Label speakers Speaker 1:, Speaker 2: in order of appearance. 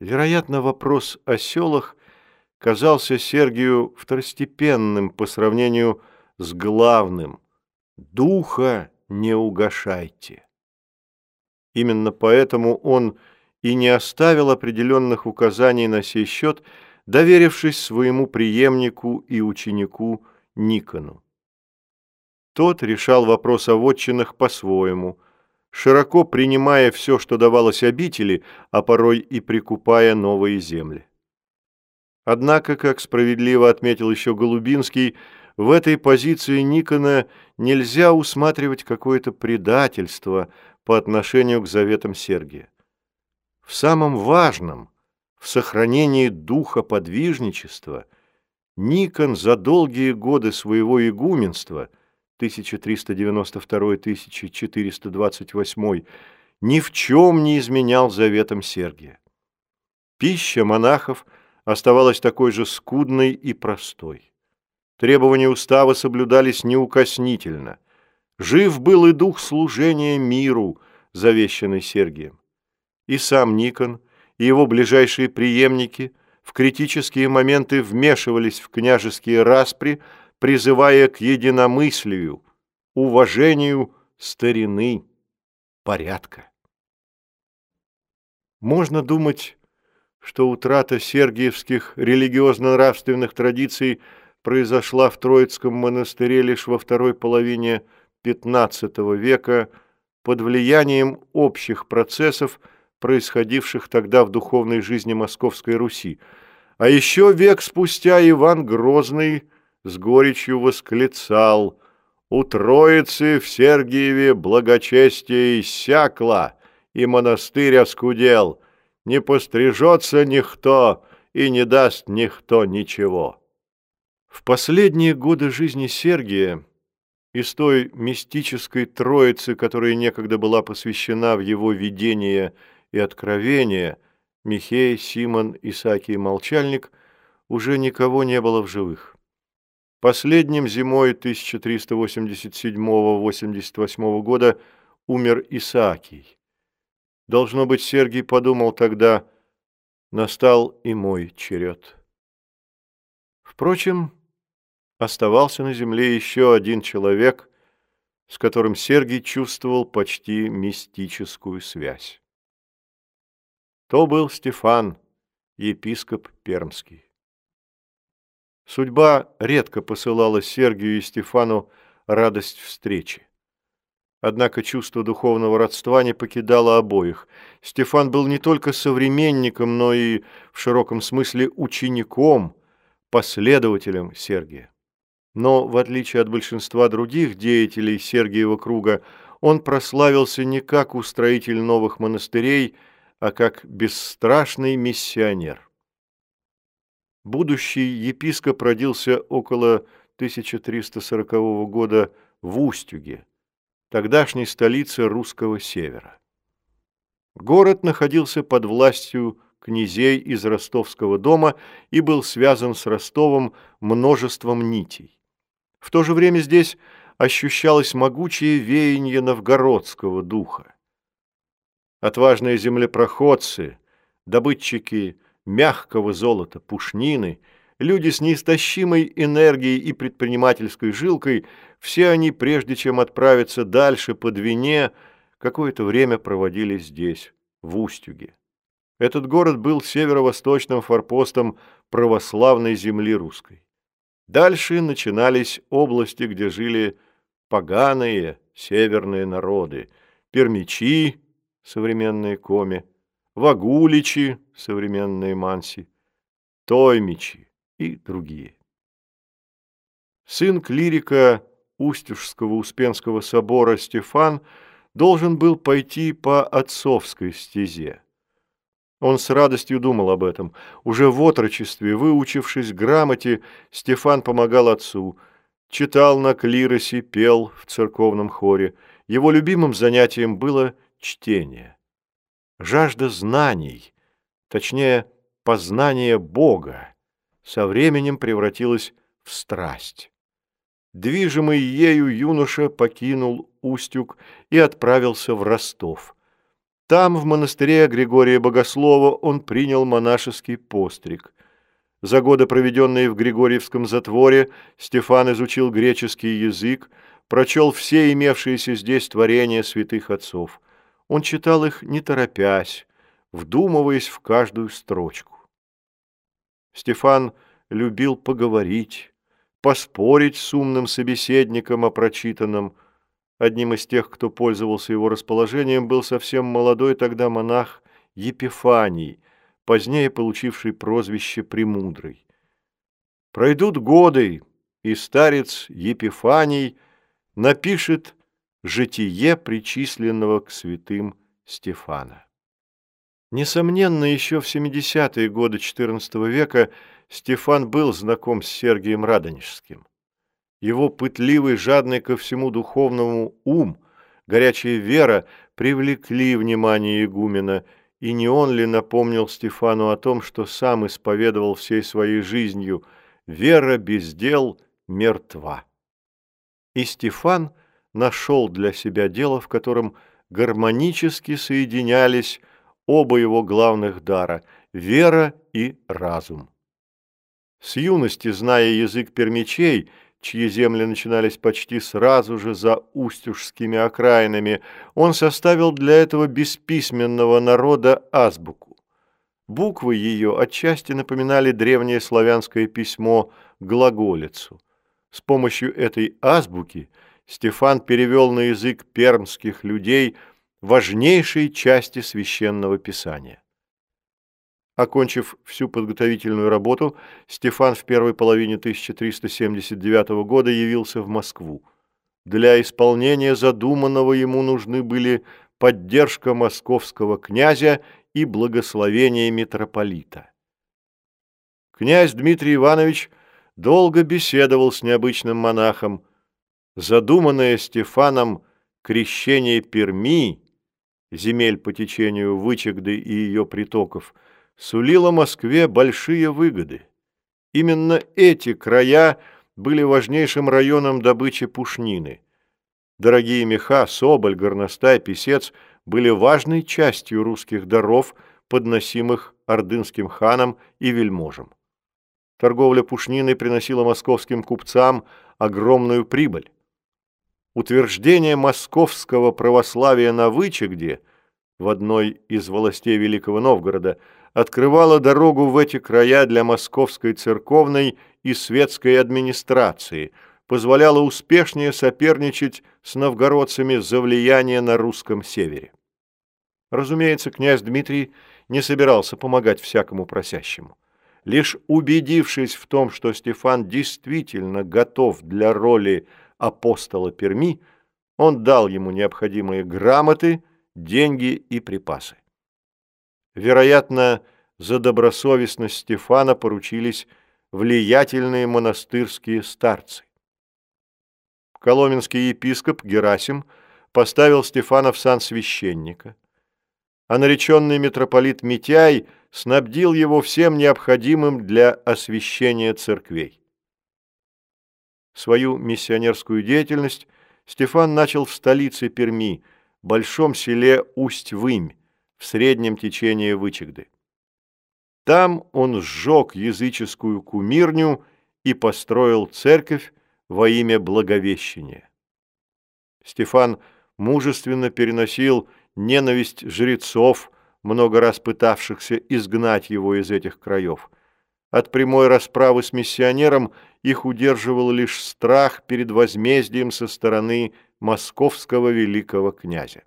Speaker 1: Вероятно, вопрос о селах казался Сергию второстепенным по сравнению с главным «Духа не угашайте». Именно поэтому он и не оставил определенных указаний на сей счет, доверившись своему преемнику и ученику Никону. Тот решал вопрос о вотчинах по-своему, широко принимая все, что давалось обители, а порой и прикупая новые земли. Однако, как справедливо отметил еще Голубинский, в этой позиции Никона нельзя усматривать какое-то предательство по отношению к заветам Сергия. В самом важном, в сохранении духа подвижничества, Никон за долгие годы своего игуменства 1392-1428 ни в чем не изменял заветам Сергия. Пища монахов – оставалась такой же скудной и простой. Требования устава соблюдались неукоснительно. Жив был и дух служения миру, завещанный Сергием. И сам Никон, и его ближайшие преемники в критические моменты вмешивались в княжеские распри, призывая к единомыслию, уважению старины, порядка. Можно думать, что утрата сергиевских религиозно-нравственных традиций произошла в Троицком монастыре лишь во второй половине XV века под влиянием общих процессов, происходивших тогда в духовной жизни Московской Руси. А еще век спустя Иван Грозный с горечью восклицал «У Троицы в Сергиеве благочестие иссякло, и монастырь оскудел» не пострижется никто и не даст никто ничего. В последние годы жизни Сергия из той мистической троицы, которая некогда была посвящена в его видение и откровение, Михей, Симон, Исаакий и Молчальник, уже никого не было в живых. Последним зимой 1387-88 года умер Исаакий. Должно быть, Сергий подумал тогда, настал и мой черед. Впрочем, оставался на земле еще один человек, с которым Сергий чувствовал почти мистическую связь. То был Стефан, епископ Пермский. Судьба редко посылала Сергию и Стефану радость встречи. Однако чувство духовного родства не покидало обоих. Стефан был не только современником, но и в широком смысле учеником, последователем Сергия. Но, в отличие от большинства других деятелей Сергиева круга, он прославился не как устроитель новых монастырей, а как бесстрашный миссионер. Будущий епископ родился около 1340 года в Устюге, тогдашней столицы русского севера. Город находился под властью князей из ростовского дома и был связан с Ростовом множеством нитей. В то же время здесь ощущалось могучее веяние новгородского духа. Отважные землепроходцы, добытчики мягкого золота, пушнины – люди с неистощимой энергией и предпринимательской жилкой, все они, прежде чем отправиться дальше по Двине, какое-то время проводили здесь, в Устюге. Этот город был северо-восточным форпостом православной земли русской. Дальше начинались области, где жили поганые северные народы, пермичи, современные коми, вагуличи, современные манси, тоймичи, и другие. Сын клирика Устюжского Успенского собора Стефан должен был пойти по отцовской стезе. Он с радостью думал об этом. Уже в отрочестве, выучившись грамоте, Стефан помогал отцу, читал на клиросе, пел в церковном хоре. Его любимым занятием было чтение. Жажда знаний, точнее, познание Бога, со временем превратилась в страсть. Движимый ею юноша покинул Устюг и отправился в Ростов. Там, в монастыре Григория Богослова, он принял монашеский постриг. За годы, проведенные в Григорьевском затворе, Стефан изучил греческий язык, прочел все имевшиеся здесь творения святых отцов. Он читал их не торопясь, вдумываясь в каждую строчку. Стефан любил поговорить, поспорить с умным собеседником о прочитанном. Одним из тех, кто пользовался его расположением, был совсем молодой тогда монах Епифаний, позднее получивший прозвище Премудрый. Пройдут годы, и старец Епифаний напишет житие причисленного к святым Стефана. Несомненно, еще в 70-е годы XIV века Стефан был знаком с Сергием Радонежским. Его пытливый, жадный ко всему духовному ум, горячая вера привлекли внимание игумена, и не он ли напомнил Стефану о том, что сам исповедовал всей своей жизнью «вера без дел мертва». И Стефан нашел для себя дело, в котором гармонически соединялись оба его главных дара – вера и разум. С юности, зная язык пермичей, чьи земли начинались почти сразу же за устюжскими окраинами, он составил для этого бесписьменного народа азбуку. Буквы ее отчасти напоминали древнее славянское письмо «глаголицу». С помощью этой азбуки Стефан перевел на язык пермских людей важнейшие части священного писания. Окончив всю подготовительную работу, Стефан в первой половине 1379 года явился в Москву. Для исполнения задуманного ему нужны были поддержка московского князя и благословение митрополита. Князь Дмитрий Иванович долго беседовал с необычным монахом. Задуманное Стефаном крещение Перми, земель по течению Вычегды и ее притоков – сулило Москве большие выгоды. Именно эти края были важнейшим районом добычи пушнины. Дорогие меха, соболь, горностай, писец были важной частью русских даров, подносимых ордынским ханам и вельможам. Торговля пушниной приносила московским купцам огромную прибыль. Утверждение московского православия на Вычегде в одной из властей Великого Новгорода – открывала дорогу в эти края для московской церковной и светской администрации, позволяла успешнее соперничать с новгородцами за влияние на русском севере. Разумеется, князь Дмитрий не собирался помогать всякому просящему. Лишь убедившись в том, что Стефан действительно готов для роли апостола Перми, он дал ему необходимые грамоты, деньги и припасы. Вероятно, за добросовестность Стефана поручились влиятельные монастырские старцы. Коломенский епископ Герасим поставил Стефана в сан священника, а нареченный митрополит Митяй снабдил его всем необходимым для освящения церквей. Свою миссионерскую деятельность Стефан начал в столице Перми, большом селе Усть-Вымь, в среднем течении Вычегды. Там он сжег языческую кумирню и построил церковь во имя Благовещения. Стефан мужественно переносил ненависть жрецов, много раз пытавшихся изгнать его из этих краев. От прямой расправы с миссионером их удерживал лишь страх перед возмездием со стороны московского великого князя.